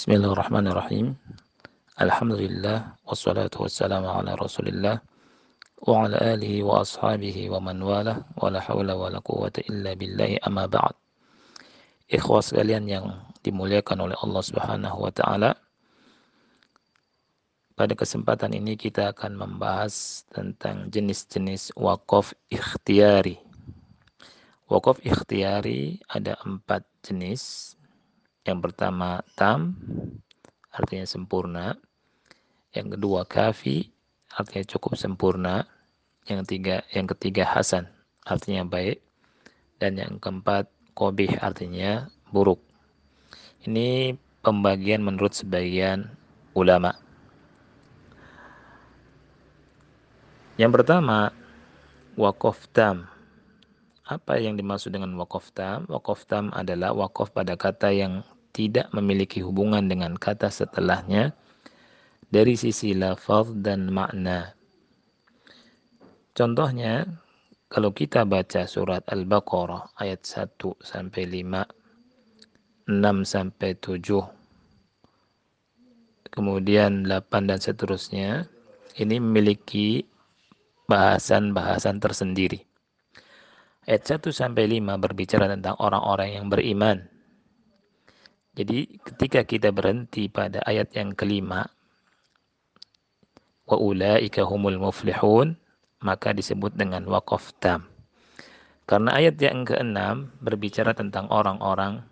Bismillahirrahmanirrahim. Alhamdulillah wassalatu wassalamu ala Rasulillah wa ala alihi wa ashabihi wa man wala wa la hawla wa la quwwata illa billahi amma ba'd. Ikhwas sekalian yang dimuliakan oleh Allah Subhanahu wa taala. Pada kesempatan ini kita akan membahas tentang jenis-jenis wakaf ikhtiari. Wakaf ikhtiari ada empat jenis. Yang pertama tam, artinya sempurna. Yang kedua kafi, artinya cukup sempurna. Yang ketiga, yang ketiga hasan, artinya baik. Dan yang keempat kobih, artinya buruk. Ini pembagian menurut sebagian ulama. Yang pertama, wakaf tam. Apa yang dimaksud dengan wakaf tam? Wakaf tam adalah wakaf pada kata yang tidak memiliki hubungan dengan kata setelahnya dari sisi lafaz dan makna. Contohnya, kalau kita baca surat Al-Baqarah ayat 1 sampai 5, 6 sampai 7, kemudian 8 dan seterusnya, ini memiliki bahasan-bahasan tersendiri. Ayat 1 sampai 5 berbicara tentang orang-orang yang beriman. Jadi ketika kita berhenti pada ayat yang kelima, wa ulaika humul muflihun, maka disebut dengan waqaf tam. Karena ayat yang keenam berbicara tentang orang-orang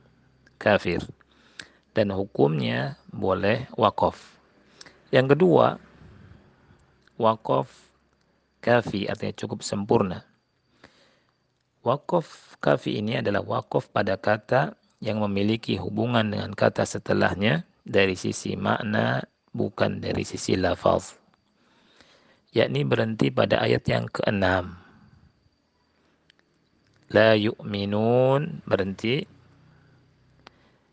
kafir dan hukumnya boleh wakaf. Yang kedua, wakaf kafi artinya cukup sempurna. Wakaf kafi ini adalah wakaf pada kata yang memiliki hubungan dengan kata setelahnya dari sisi makna bukan dari sisi lafaz. Yakni berhenti pada ayat yang keenam. La yu'minun berhenti.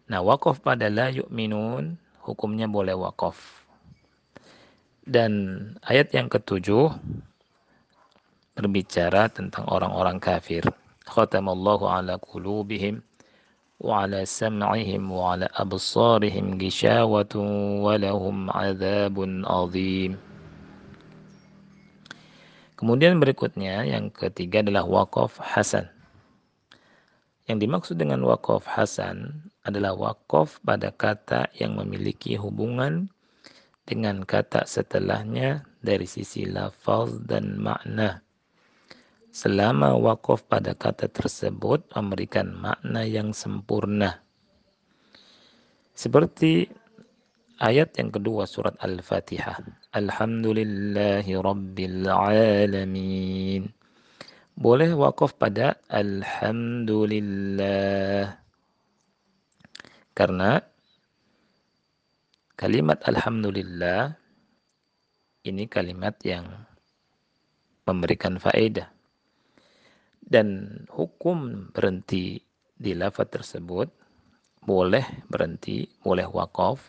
Nah wakaf pada la yu'minun hukumnya boleh wakaf dan ayat yang ketujuh berbicara tentang orang-orang kafir. Khatamallahu ala qulubihim وعلى سمعهم وعلى أبصارهم غشاوة ولهم عذاب عظيم Kemudian berikutnya yang ketiga adalah wakaf hasan. Yang dimaksud dengan wakaf hasan adalah wakaf pada kata yang memiliki hubungan dengan kata setelahnya dari sisi lafaz dan makna selama wakaf pada kata tersebut memberikan makna yang sempurna. Seperti ayat yang kedua surat Al-Fatihah. Alhamdulillahi Rabbil Alamin. Boleh wakaf pada Alhamdulillah. Karena kalimat Alhamdulillah ini kalimat yang memberikan faedah dan hukum berhenti di lafaz tersebut boleh berhenti, boleh wakaf,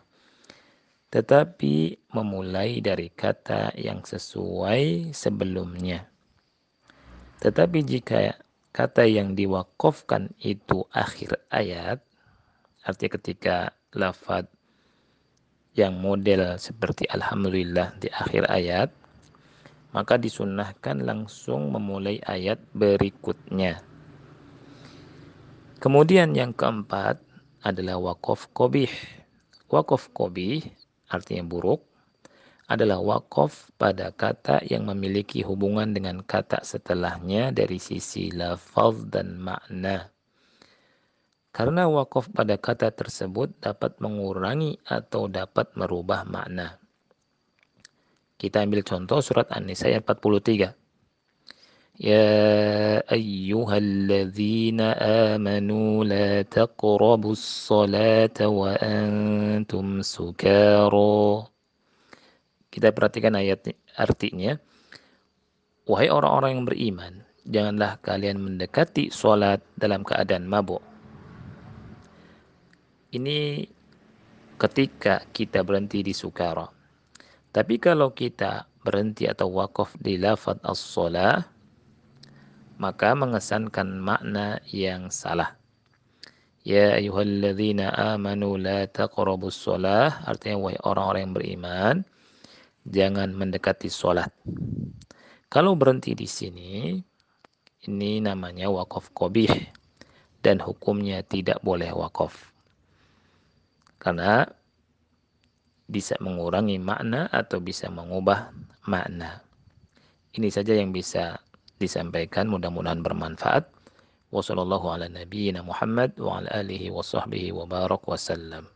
tetapi memulai dari kata yang sesuai sebelumnya. Tetapi jika kata yang diwakafkan itu akhir ayat, artinya ketika lafaz yang model seperti Alhamdulillah di akhir ayat, maka disunnahkan langsung memulai ayat berikutnya. Kemudian yang keempat adalah wakaf kobih. Wakaf kobih artinya buruk adalah wakaf pada kata yang memiliki hubungan dengan kata setelahnya dari sisi lafaz dan makna. Karena wakaf pada kata tersebut dapat mengurangi atau dapat merubah makna. Kita ambil contoh surat An-Nisa ayat 43. Ya ayyuhalladzina amanu la taqrabus salata wa antum sukara. Kita perhatikan ayat artinya. Wahai orang-orang yang beriman, janganlah kalian mendekati salat dalam keadaan mabuk. Ini ketika kita berhenti di sukara. Tapi kalau kita berhenti atau wakaf di lafad as-salah, maka mengesankan makna yang salah. Ya ayyuhalladzina amanu la taqrabus sholah. Artinya wahai orang-orang yang beriman. Jangan mendekati sholat. Kalau berhenti di sini. Ini namanya wakaf kobih. Dan hukumnya tidak boleh wakaf. Karena bisa mengurangi makna atau bisa mengubah makna. Ini saja yang bisa disampaikan mudah-mudahan bermanfaat. Wassalamualaikum warahmatullahi wabarakatuh.